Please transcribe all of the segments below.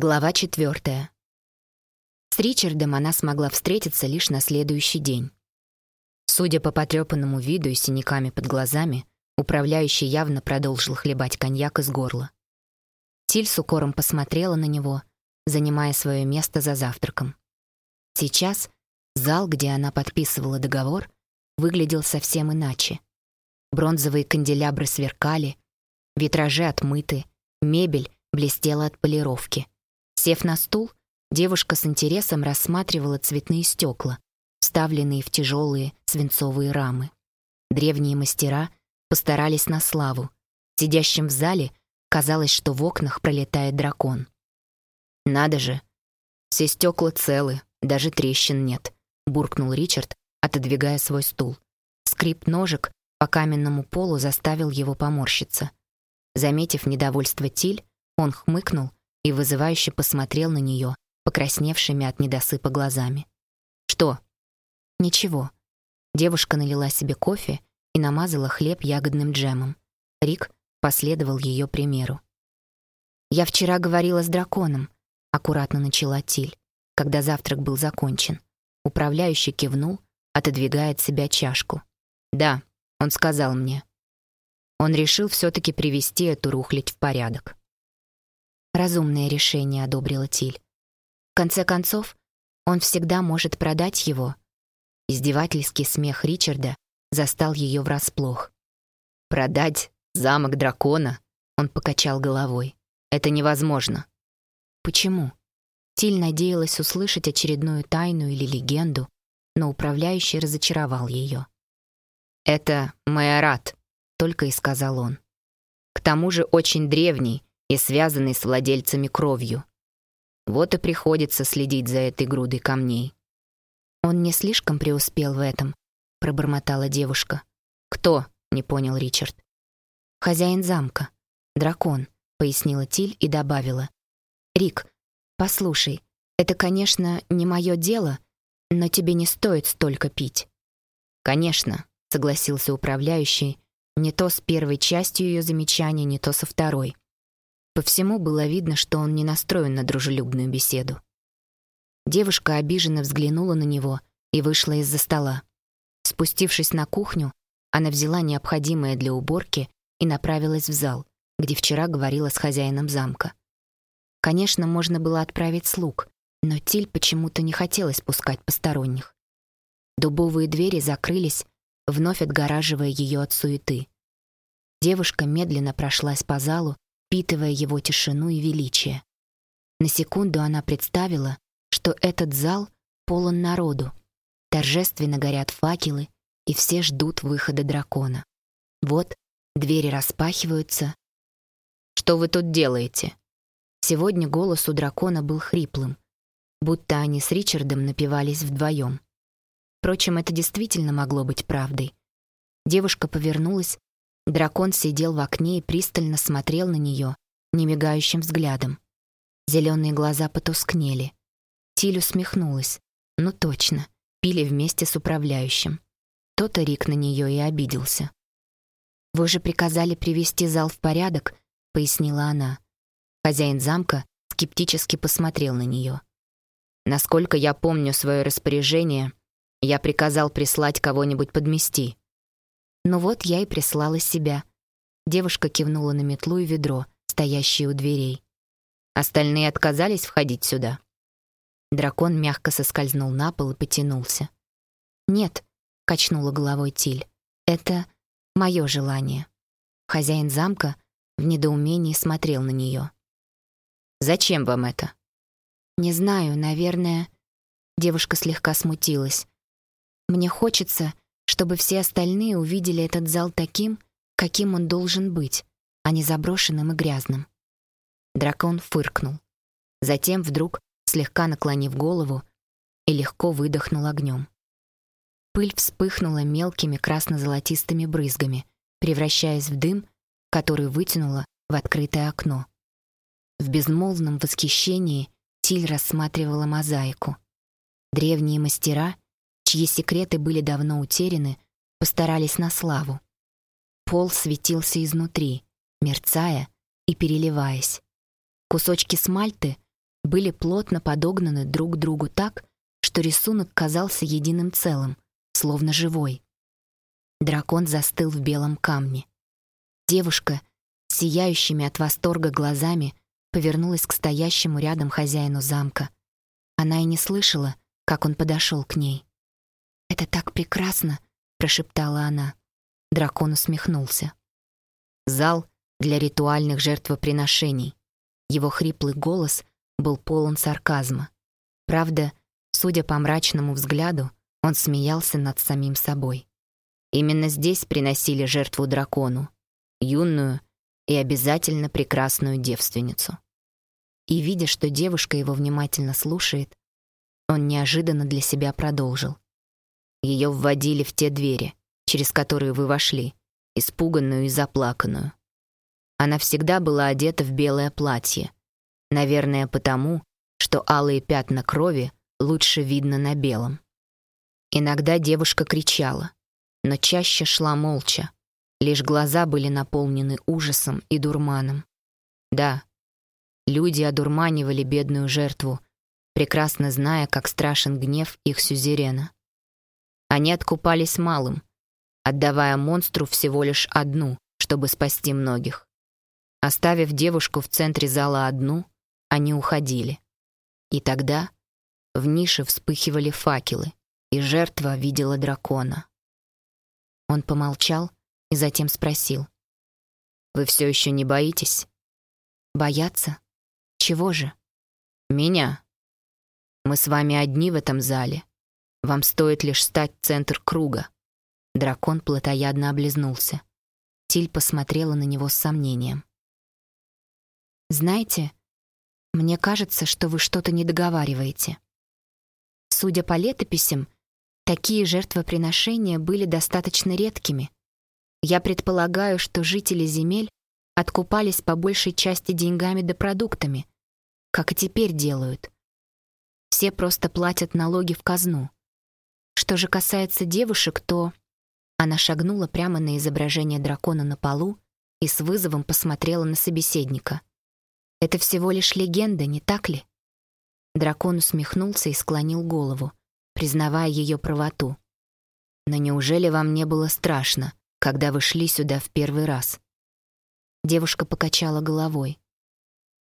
Глава четвертая. С Ричардом она смогла встретиться лишь на следующий день. Судя по потрепанному виду и синяками под глазами, управляющий явно продолжил хлебать коньяк из горла. Тиль с укором посмотрела на него, занимая свое место за завтраком. Сейчас зал, где она подписывала договор, выглядел совсем иначе. Бронзовые канделябры сверкали, витражи отмыты, мебель блестела от полировки. Сев на стул, девушка с интересом рассматривала цветные стекла, вставленные в тяжелые свинцовые рамы. Древние мастера постарались на славу. Сидящим в зале казалось, что в окнах пролетает дракон. «Надо же! Все стекла целы, даже трещин нет», — буркнул Ричард, отодвигая свой стул. Скрип ножек по каменному полу заставил его поморщиться. Заметив недовольство Тиль, он хмыкнул и вызывающе посмотрел на нее, покрасневшими от недосыпа глазами. «Что?» «Ничего». Девушка налила себе кофе и намазала хлеб ягодным джемом. Рик последовал ее примеру. «Я вчера говорила с драконом», — аккуратно начала Тиль, когда завтрак был закончен. Управляющий кивнул, отодвигая от себя чашку. «Да», — он сказал мне. Он решил все-таки привести эту рухлядь в порядок. «Разумное решение», — одобрила Тиль. «В конце концов, он всегда может продать его». Издевательский смех Ричарда застал ее врасплох. «Продать замок дракона?» — он покачал головой. «Это невозможно». «Почему?» Тиль надеялась услышать очередную тайну или легенду, но управляющий разочаровал ее. «Это майорат», — только и сказал он. «К тому же очень древний и связанный с владельцами кровью. Вот и приходится следить за этой грудой камней». «Он не слишком преуспел в этом», — пробормотала девушка. «Кто?» — не понял Ричард. «Хозяин замка. Дракон», — пояснила Тиль и добавила. «Рик, послушай, это, конечно, не мое дело, но тебе не стоит столько пить». «Конечно», — согласился управляющий, не то с первой частью ее замечания, не то со второй. По всему было видно, что он не настроен на дружелюбную беседу. Девушка обиженно взглянула на него и вышла из-за стола. Спустившись на кухню, она взяла необходимое для уборки и направилась в зал, где вчера говорила с хозяином замка. Конечно, можно было отправить слуг, но Тиль почему-то не хотелось пускать посторонних. Дубовые двери закрылись, вновь отгораживая ее от суеты. Девушка медленно прошлась по залу, впитывая его тишину и величие. На секунду она представила, что этот зал полон народу. Торжественно горят факелы, и все ждут выхода дракона. Вот двери распахиваются. «Что вы тут делаете?» Сегодня голос у дракона был хриплым, будто они с Ричардом напивались вдвоем. Впрочем, это действительно могло быть правдой. Девушка повернулась, дракон сидел в окне и пристально смотрел на нее немигающим взглядом. Зеленые глаза потускнели. Тиль усмехнулась. Ну точно, пили вместе с управляющим. То-то Рик на нее и обиделся. «Вы же приказали привести зал в порядок», — пояснила она. Хозяин замка скептически посмотрел на нее. «Насколько я помню свое распоряжение, я приказал прислать кого-нибудь подмести. Ну вот я и прислала себя. Девушка кивнула на метлу и ведро, стоящие у дверей. Остальные отказались входить сюда. Дракон мягко соскользнул на пол и потянулся. «Нет», — качнула головой Тиль, — «это мое желание». Хозяин замка в недоумении смотрел на нее. «Зачем вам это?» «Не знаю, наверное...» Девушка слегка смутилась. Мне хочется, чтобы все остальные увидели этот зал таким, каким он должен быть, а не заброшенным и грязным. Дракон фыркнул. Затем вдруг, слегка наклонив голову, и легко выдохнул огнем. Пыль вспыхнула мелкими красно-золотистыми брызгами, превращаясь в дым, который вытянуло в открытое окно. В безмолвном восхищении Тиль рассматривала мозаику. Древние мастера — чьи секреты были давно утеряны, постарались на славу. Пол светился изнутри, мерцая и переливаясь. Кусочки смальты были плотно подогнаны друг к другу так, что рисунок казался единым целым, словно живой. Дракон застыл в белом камне. Девушка, сияющими от восторга глазами, повернулась к стоящему рядом хозяину замка. Она и не слышала, как он подошел к ней. «Это так прекрасно!» — прошептала она. Дракон усмехнулся. Зал для ритуальных жертвоприношений. Его хриплый голос был полон сарказма. Правда, судя по мрачному взгляду, он смеялся над самим собой. Именно здесь приносили жертву дракону, юную и обязательно прекрасную девственницу. И, видя, что девушка его внимательно слушает, он неожиданно для себя продолжил. Ее вводили в те двери, через которые вы вошли, испуганную и заплаканную. Она всегда была одета в белое платье. Наверное, потому, что алые пятна крови лучше видно на белом. Иногда девушка кричала, но чаще шла молча. Лишь глаза были наполнены ужасом и дурманом. Да, люди одурманивали бедную жертву, прекрасно зная, как страшен гнев их сюзерена. Они откупались малым, отдавая монстру всего лишь одну, чтобы спасти многих. Оставив девушку в центре зала одну, они уходили. И тогда в нише вспыхивали факелы, и жертва видела дракона. Он помолчал и затем спросил. «Вы все еще не боитесь?» «Бояться? Чего же?» «Меня. Мы с вами одни в этом зале. Вам стоит лишь стать центр круга». Дракон плотоядно облизнулся. Тиль посмотрела на него с сомнением. «Знаете, мне кажется, что вы что-то не договариваете. Судя по летописям, Такие жертвоприношения были достаточно редкими. Я предполагаю, что жители земель откупались по большей части деньгами да продуктами, как и теперь делают. Все просто платят налоги в казну. Что же касается девушек, то... Она шагнула прямо на изображение дракона на полу и с вызовом посмотрела на собеседника. «Это всего лишь легенда, не так ли?» Дракон усмехнулся и склонил голову признавая ее правоту. «Но неужели вам не было страшно, когда вы шли сюда в первый раз?» Девушка покачала головой.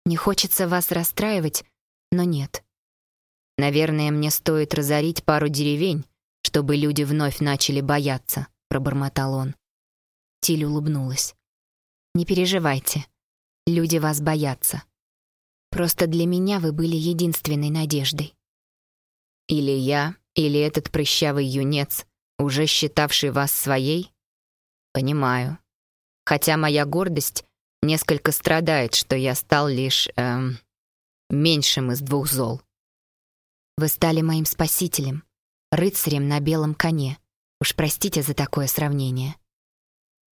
«Не хочется вас расстраивать, но нет. Наверное, мне стоит разорить пару деревень, чтобы люди вновь начали бояться», — пробормотал он. Тиль улыбнулась. «Не переживайте. Люди вас боятся. Просто для меня вы были единственной надеждой». «Или я, или этот прыщавый юнец, уже считавший вас своей? Понимаю. Хотя моя гордость несколько страдает, что я стал лишь, эм, меньшим из двух зол. Вы стали моим спасителем, рыцарем на белом коне. Уж простите за такое сравнение.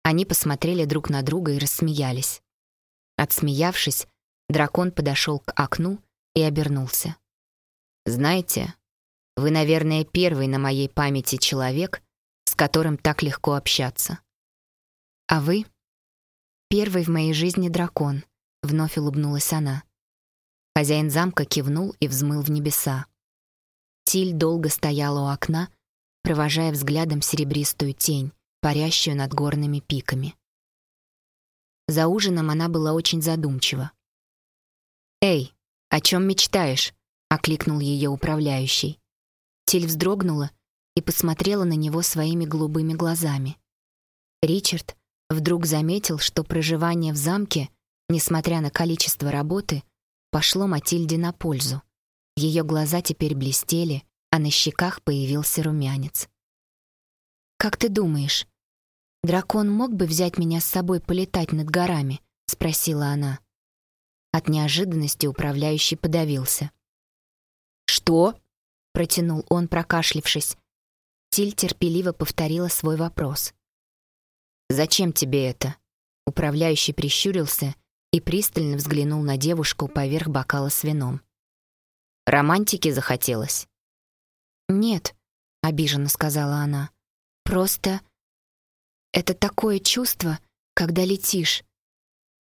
Они посмотрели друг на друга и рассмеялись. Отсмеявшись, дракон подошел к окну и обернулся. «Знаете, вы, наверное, первый на моей памяти человек, с которым так легко общаться. А вы? Первый в моей жизни дракон, вновь улыбнулась она. Хозяин замка кивнул и взмыл в небеса. Тиль долго стояла у окна, провожая взглядом серебристую тень, парящую над горными пиками. За ужином она была очень задумчива. «Эй, о чем мечтаешь?» — окликнул ее управляющий. Тиль вздрогнула и посмотрела на него своими голубыми глазами. Ричард вдруг заметил, что проживание в замке, несмотря на количество работы, пошло Матильде на пользу. Ее глаза теперь блестели, а на щеках появился румянец. «Как ты думаешь, дракон мог бы взять меня с собой полетать над горами?» — спросила она. От неожиданности управляющий подавился. «Что?» — протянул он, прокашлившись. Тиль терпеливо повторила свой вопрос. «Зачем тебе это?» Управляющий прищурился и пристально взглянул на девушку поверх бокала с вином. «Романтики захотелось?» «Нет», — обиженно сказала она. «Просто это такое чувство, когда летишь».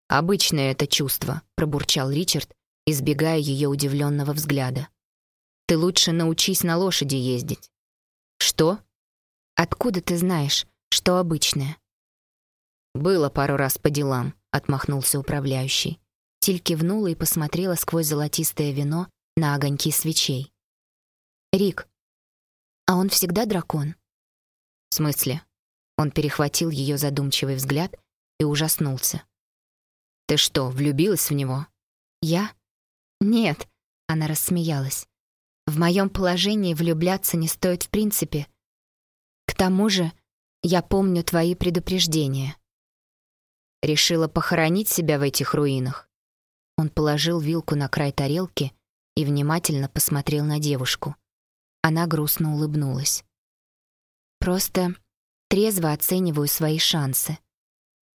«Обычное это чувство», — пробурчал Ричард избегая ее удивленного взгляда. «Ты лучше научись на лошади ездить». «Что?» «Откуда ты знаешь, что обычное?» «Было пару раз по делам», — отмахнулся управляющий. Тиль кивнула и посмотрела сквозь золотистое вино на огоньки свечей. «Рик, а он всегда дракон?» «В смысле?» Он перехватил ее задумчивый взгляд и ужаснулся. «Ты что, влюбилась в него?» «Я?» «Нет», — она рассмеялась. «В моем положении влюбляться не стоит в принципе. К тому же я помню твои предупреждения». Решила похоронить себя в этих руинах. Он положил вилку на край тарелки и внимательно посмотрел на девушку. Она грустно улыбнулась. «Просто трезво оцениваю свои шансы.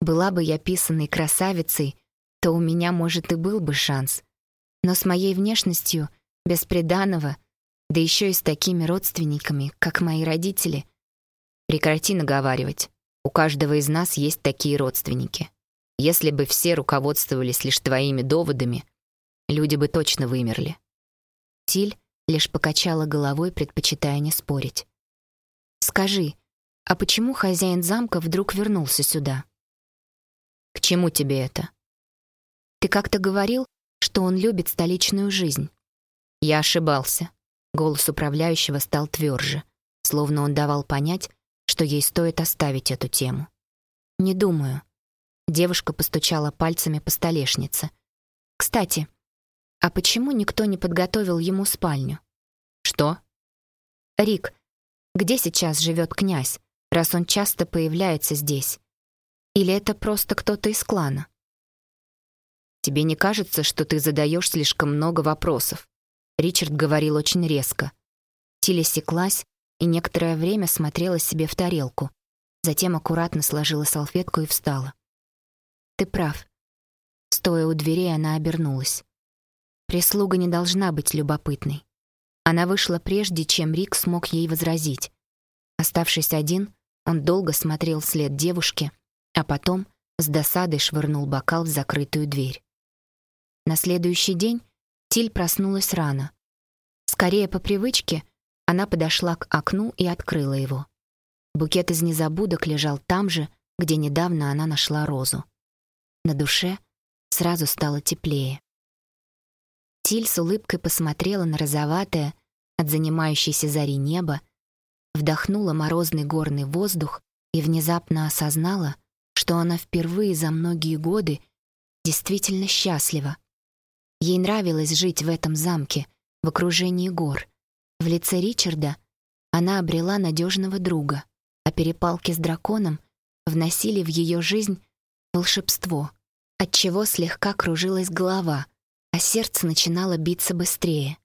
Была бы я писаной красавицей, то у меня, может, и был бы шанс. Но с моей внешностью, без приданого, да еще и с такими родственниками, как мои родители. Прекрати наговаривать. У каждого из нас есть такие родственники. Если бы все руководствовались лишь твоими доводами, люди бы точно вымерли. Тиль лишь покачала головой, предпочитая не спорить. «Скажи, а почему хозяин замка вдруг вернулся сюда? К чему тебе это? Ты как-то говорил, что он любит столичную жизнь. Я ошибался. Голос управляющего стал тверже, словно он давал понять, что ей стоит оставить эту тему. Не думаю. Девушка постучала пальцами по столешнице. Кстати, а почему никто не подготовил ему спальню? Что? Рик, где сейчас живет князь? раз он часто появляется здесь? Или это просто кто-то из клана? Тебе не кажется, что ты задаешь слишком много вопросов? Ричард говорил очень резко. Тиля секлась и некоторое время смотрела себе в тарелку. Затем аккуратно сложила салфетку и встала. Ты прав. Стоя у дверей, она обернулась. Прислуга не должна быть любопытной. Она вышла прежде, чем Рик смог ей возразить. Оставшись один, он долго смотрел вслед девушке, а потом с досадой швырнул бокал в закрытую дверь. На следующий день Тиль проснулась рано. Скорее по привычке, она подошла к окну и открыла его. Букет из незабудок лежал там же, где недавно она нашла розу. На душе сразу стало теплее. Тиль с улыбкой посмотрела на розоватое от занимающейся зари небо вдохнула морозный горный воздух и внезапно осознала, что она впервые за многие годы действительно счастлива. Ей нравилось жить в этом замке, в окружении гор. В лице Ричарда она обрела надежного друга, а перепалки с драконом вносили в ее жизнь волшебство, от чего слегка кружилась голова, а сердце начинало биться быстрее.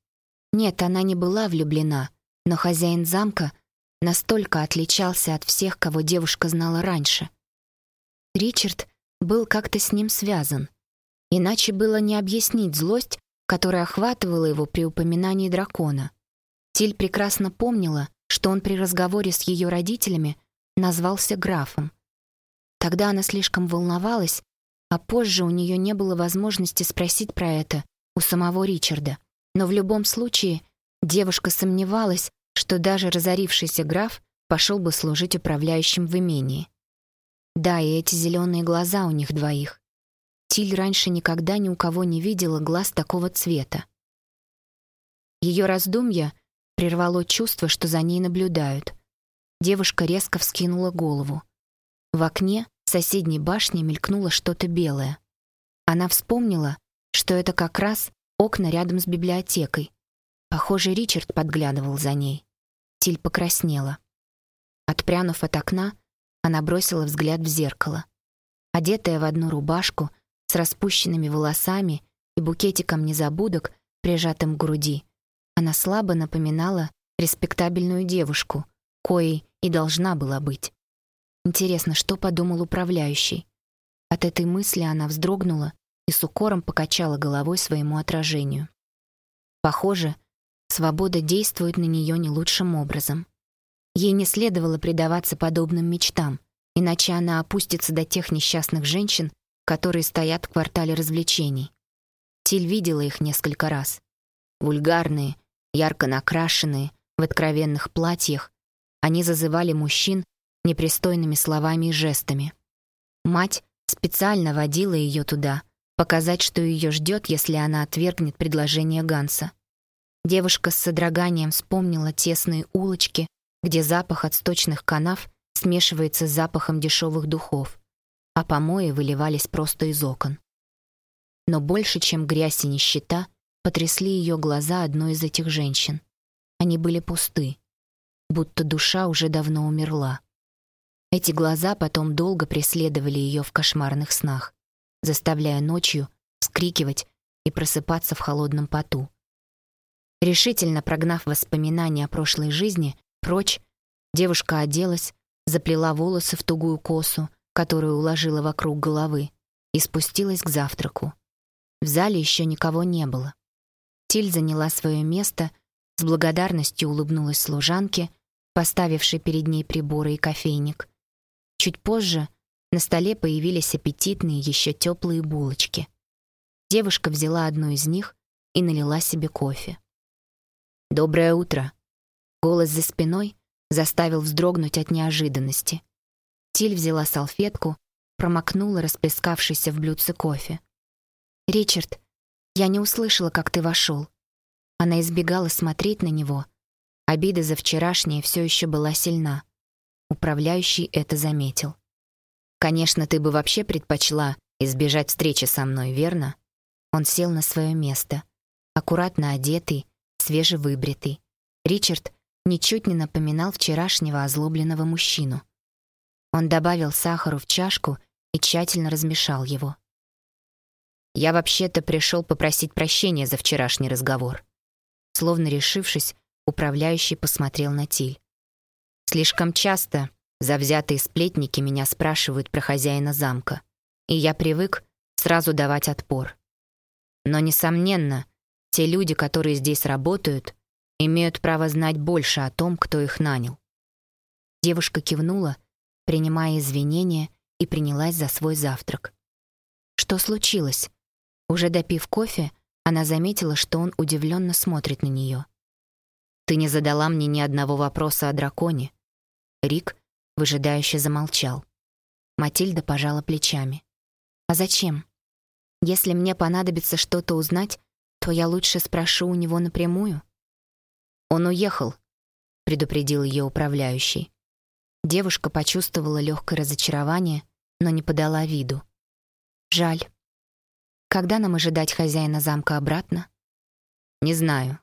Нет, она не была влюблена, но хозяин замка настолько отличался от всех, кого девушка знала раньше. Ричард был как-то с ним связан. Иначе было не объяснить злость, которая охватывала его при упоминании дракона. Тиль прекрасно помнила, что он при разговоре с ее родителями назвался графом. Тогда она слишком волновалась, а позже у нее не было возможности спросить про это у самого Ричарда. Но в любом случае девушка сомневалась, что даже разорившийся граф пошел бы служить управляющим в имении. Да, и эти зеленые глаза у них двоих. Тиль раньше никогда ни у кого не видела глаз такого цвета. Ее раздумья прервало чувство, что за ней наблюдают. Девушка резко вскинула голову. В окне соседней башни мелькнуло что-то белое. Она вспомнила, что это как раз окна рядом с библиотекой, Похоже, Ричард подглядывал за ней. Тиль покраснела. Отпрянув от окна, она бросила взгляд в зеркало. Одетая в одну рубашку, с распущенными волосами и букетиком незабудок, прижатым к груди, она слабо напоминала респектабельную девушку, коей и должна была быть. Интересно, что подумал управляющий? От этой мысли она вздрогнула и с укором покачала головой своему отражению. Похоже, Свобода действует на нее не лучшим образом. Ей не следовало предаваться подобным мечтам, иначе она опустится до тех несчастных женщин, которые стоят в квартале развлечений. Тиль видела их несколько раз. Вульгарные, ярко накрашенные, в откровенных платьях, они зазывали мужчин непристойными словами и жестами. Мать специально водила ее туда, показать, что ее ждет, если она отвергнет предложение Ганса. Девушка с содроганием вспомнила тесные улочки, где запах от сточных канав смешивается с запахом дешевых духов, а помои выливались просто из окон. Но больше, чем грязь и нищета, потрясли ее глаза одной из этих женщин. Они были пусты, будто душа уже давно умерла. Эти глаза потом долго преследовали ее в кошмарных снах, заставляя ночью скрикивать и просыпаться в холодном поту. Решительно прогнав воспоминания о прошлой жизни прочь, девушка оделась, заплела волосы в тугую косу, которую уложила вокруг головы, и спустилась к завтраку. В зале еще никого не было. Тиль заняла свое место, с благодарностью улыбнулась служанке, поставившей перед ней приборы и кофейник. Чуть позже на столе появились аппетитные, еще теплые булочки. Девушка взяла одну из них и налила себе кофе. «Доброе утро!» Голос за спиной заставил вздрогнуть от неожиданности. Тиль взяла салфетку, промокнула расплескавшийся в блюдце кофе. «Ричард, я не услышала, как ты вошел». Она избегала смотреть на него. Обида за вчерашнее все еще была сильна. Управляющий это заметил. «Конечно, ты бы вообще предпочла избежать встречи со мной, верно?» Он сел на свое место, аккуратно одетый, свежевыбритый. Ричард ничуть не напоминал вчерашнего озлобленного мужчину. Он добавил сахару в чашку и тщательно размешал его. «Я вообще-то пришел попросить прощения за вчерашний разговор». Словно решившись, управляющий посмотрел на Тиль. «Слишком часто завзятые сплетники меня спрашивают про хозяина замка, и я привык сразу давать отпор. Но, несомненно, те люди, которые здесь работают, имеют право знать больше о том, кто их нанял. Девушка кивнула, принимая извинения, и принялась за свой завтрак. Что случилось? Уже допив кофе, она заметила, что он удивленно смотрит на нее. «Ты не задала мне ни одного вопроса о драконе». Рик выжидающе замолчал. Матильда пожала плечами. «А зачем? Если мне понадобится что-то узнать, то я лучше спрошу у него напрямую. Он уехал, предупредил ее управляющий. Девушка почувствовала легкое разочарование, но не подала виду. Жаль. Когда нам ожидать хозяина замка обратно? Не знаю.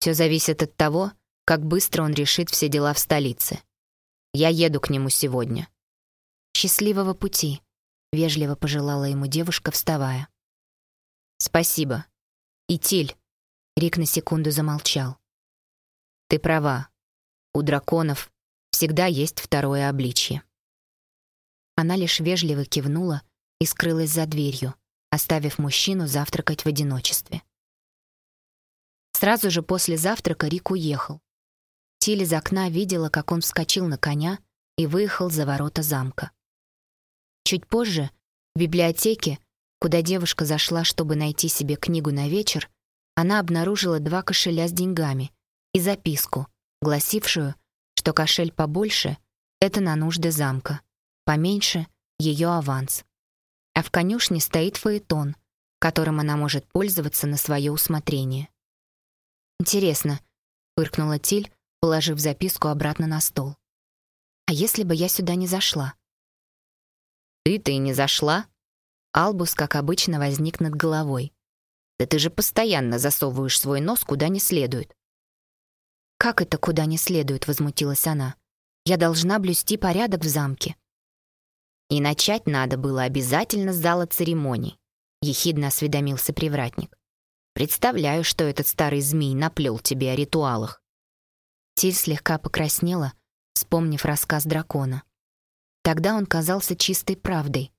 Все зависит от того, как быстро он решит все дела в столице. Я еду к нему сегодня. Счастливого пути, вежливо пожелала ему девушка, вставая. Спасибо. И Тиль. Рик на секунду замолчал. Ты права. У драконов всегда есть второе обличье. Она лишь вежливо кивнула и скрылась за дверью, оставив мужчину завтракать в одиночестве. Сразу же после завтрака Рик уехал. Тиль из окна видела, как он вскочил на коня и выехал за ворота замка. Чуть позже в библиотеке куда девушка зашла, чтобы найти себе книгу на вечер, она обнаружила два кошеля с деньгами и записку, гласившую, что кошель побольше — это на нужды замка, поменьше — ее аванс. А в конюшне стоит фаэтон, которым она может пользоваться на свое усмотрение. «Интересно», — фыркнула Тиль, положив записку обратно на стол. «А если бы я сюда не зашла?» «Ты-то и не зашла?» Албус, как обычно, возник над головой. «Да ты же постоянно засовываешь свой нос куда не следует». «Как это куда не следует?» — возмутилась она. «Я должна блюсти порядок в замке». «И начать надо было обязательно с зала церемоний», — ехидно осведомился привратник. «Представляю, что этот старый змей наплел тебе о ритуалах». Тиль слегка покраснела, вспомнив рассказ дракона. Тогда он казался чистой правдой.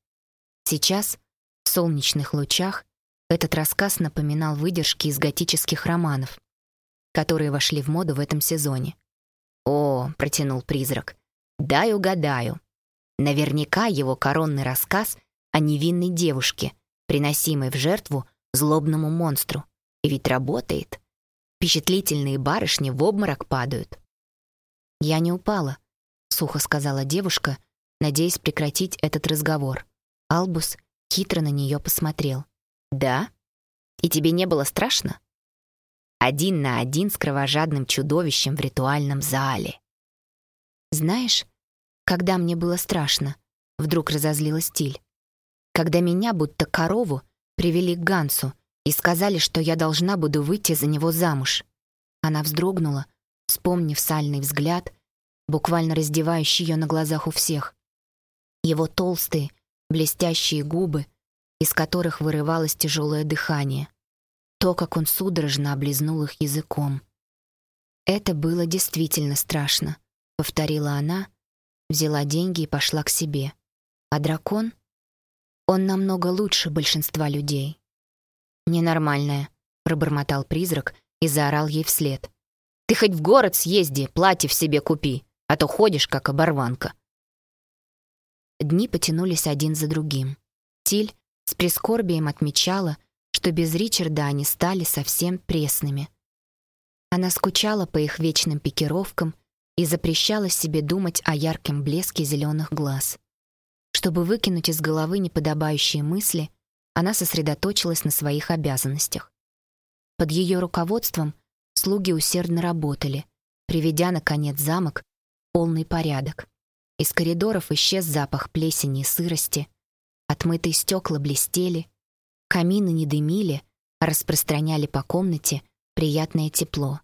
Сейчас в солнечных лучах этот рассказ напоминал выдержки из готических романов, которые вошли в моду в этом сезоне. «О», — протянул призрак, — «дай угадаю. Наверняка его коронный рассказ о невинной девушке, приносимой в жертву злобному монстру. И ведь работает. Впечатлительные барышни в обморок падают. «Я не упала», — сухо сказала девушка, надеясь прекратить этот разговор. Албус хитро на нее посмотрел. «Да? И тебе не было страшно?» Один на один с кровожадным чудовищем в ритуальном зале. «Знаешь, когда мне было страшно?» — вдруг разозлилась Тиль. «Когда меня, будто корову, привели к Гансу и сказали, что я должна буду выйти за него замуж». Она вздрогнула, вспомнив сальный взгляд, буквально раздевающий ее на глазах у всех. Его толстые, блестящие губы, из которых вырывалось тяжелое дыхание. То, как он судорожно облизнул их языком. «Это было действительно страшно», — повторила она, взяла деньги и пошла к себе. А дракон? Он намного лучше большинства людей. «Ненормальная», — пробормотал призрак и заорал ей вслед. «Ты хоть в город съезди, платье в себе купи, а то ходишь, как оборванка». Дни потянулись один за другим. Тиль с прискорбием отмечала, что без Ричарда они стали совсем пресными. Она скучала по их вечным пикировкам и запрещала себе думать о ярком блеске зеленых глаз. Чтобы выкинуть из головы неподобающие мысли, она сосредоточилась на своих обязанностях. Под ее руководством слуги усердно работали, приведя, наконец, замок в полный порядок. Из коридоров исчез запах плесени и сырости, отмытые стекла блестели, камины не дымили, а распространяли по комнате приятное тепло.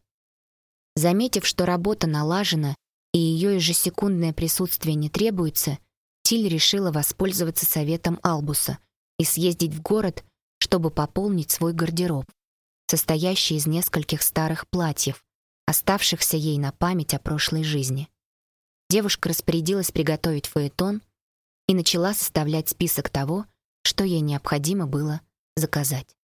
Заметив, что работа налажена и ее ежесекундное присутствие не требуется, Тиль решила воспользоваться советом Албуса и съездить в город, чтобы пополнить свой гардероб, состоящий из нескольких старых платьев, оставшихся ей на память о прошлой жизни. Девушка распорядилась приготовить фаэтон и начала составлять список того, что ей необходимо было заказать.